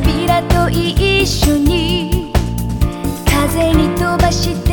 扉と一緒に風に飛ばして